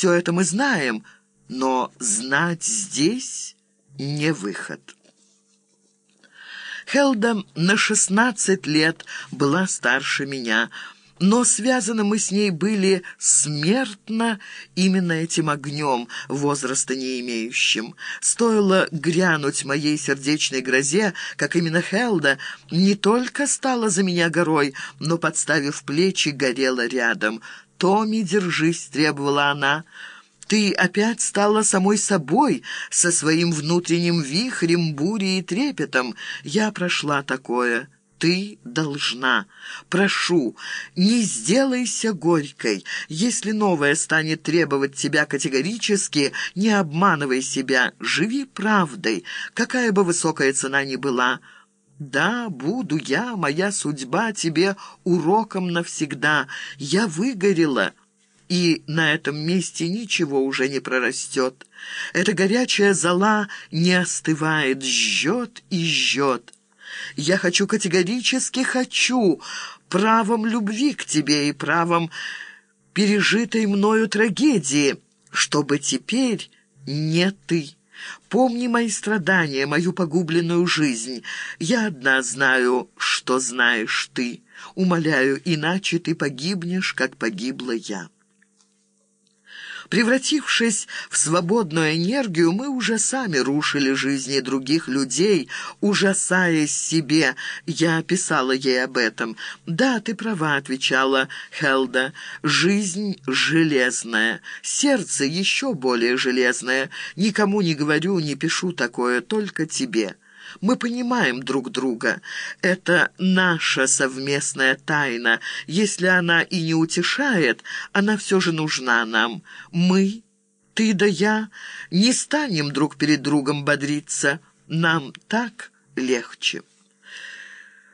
Все это мы знаем, но знать здесь не выход». Хелда на шестнадцать лет была старше меня, но связаны мы с ней были смертно именно этим огнем, возраста не имеющим. Стоило грянуть моей сердечной грозе, как именно Хелда не только стала за меня горой, но, подставив плечи, горела рядом. «Томми, держись!» — требовала она — ты опять стала самой собой, со своим внутренним вихрем, бурей и трепетом. Я прошла такое. Ты должна. Прошу, не сделайся горькой. Если новое станет требовать тебя категорически, не обманывай себя. Живи правдой, какая бы высокая цена ни была. Да, буду я, моя судьба тебе уроком навсегда. Я выгорела» и на этом месте ничего уже не прорастет. Эта горячая зола не остывает, жжет и жжет. Я хочу категорически хочу правом любви к тебе и правом пережитой мною трагедии, чтобы теперь не ты. Помни мои страдания, мою погубленную жизнь. Я одна знаю, что знаешь ты. Умоляю, иначе ты погибнешь, как погибла я». Превратившись в свободную энергию, мы уже сами рушили жизни других людей, ужасаясь себе. Я писала ей об этом. «Да, ты права», — отвечала Хелда. «Жизнь железная, сердце еще более железное. Никому не говорю, не пишу такое, только тебе». Мы понимаем друг друга. Это наша совместная тайна. Если она и не утешает, она все же нужна нам. Мы, ты да я, не станем друг перед другом бодриться. Нам так легче».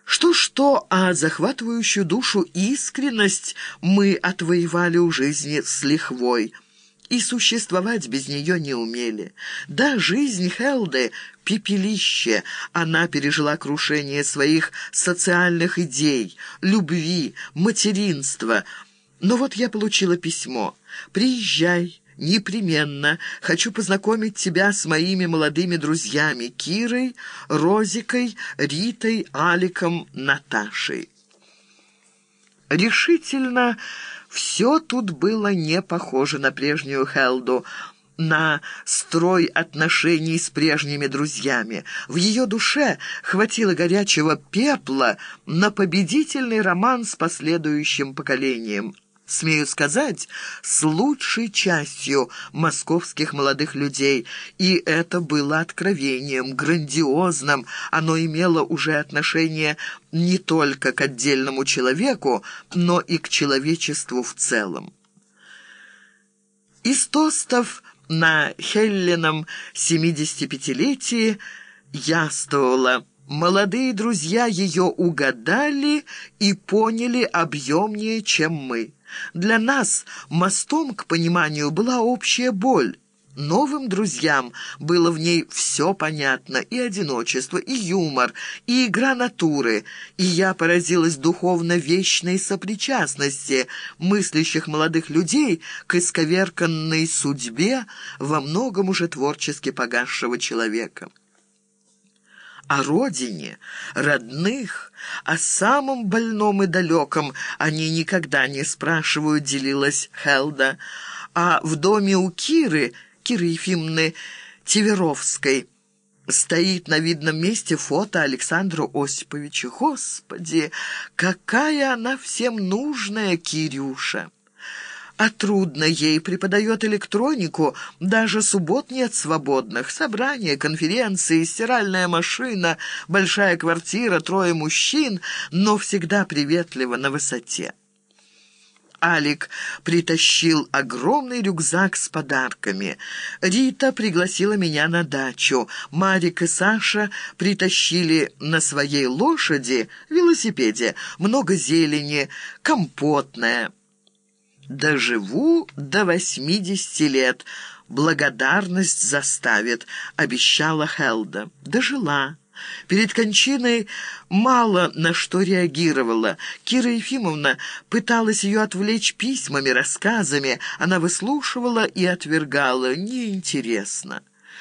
Что-что, а захватывающую душу искренность мы отвоевали у жизни с лихвой – и существовать без нее не умели. Да, жизнь Хелды — пепелище. Она пережила крушение своих социальных идей, любви, материнства. Но вот я получила письмо. «Приезжай». «Непременно. Хочу познакомить тебя с моими молодыми друзьями Кирой, Розикой, Ритой, Аликом, Наташей». Решительно все тут было не похоже на прежнюю Хелду, на строй отношений с прежними друзьями. В ее душе хватило горячего пепла на победительный роман с последующим поколением смею сказать, с лучшей частью московских молодых людей. И это было откровением, грандиозным. Оно имело уже отношение не только к отдельному человеку, но и к человечеству в целом. Из тостов на Хелленом 75-летии яствовало Молодые друзья ее угадали и поняли объемнее, чем мы. Для нас мостом к пониманию была общая боль. Новым друзьям было в ней все понятно, и одиночество, и юмор, и игра натуры, и я поразилась духовно вечной сопричастности мыслящих молодых людей к исковерканной судьбе во многом уже творчески погасшего человека о родине, родных, о самом больном и далеком они никогда не спрашивают, делилась Хелда. А в доме у Киры, Киры Ефимны Тиверовской, стоит на видном месте фото Александра Осиповича. Господи, какая она всем нужная, Кирюша! А трудно ей преподает электронику, даже суббот нет свободных. Собрания, конференции, стиральная машина, большая квартира, трое мужчин, но всегда приветливо на высоте. Алик притащил огромный рюкзак с подарками. Рита пригласила меня на дачу. Марик и Саша притащили на своей лошади, велосипеде, много зелени, компотное. «Доживу до восьмидесяти лет. Благодарность заставит», — обещала Хелда. Дожила. Перед кончиной мало на что реагировала. Кира Ефимовна пыталась ее отвлечь письмами, рассказами. Она выслушивала и отвергала. Неинтересно.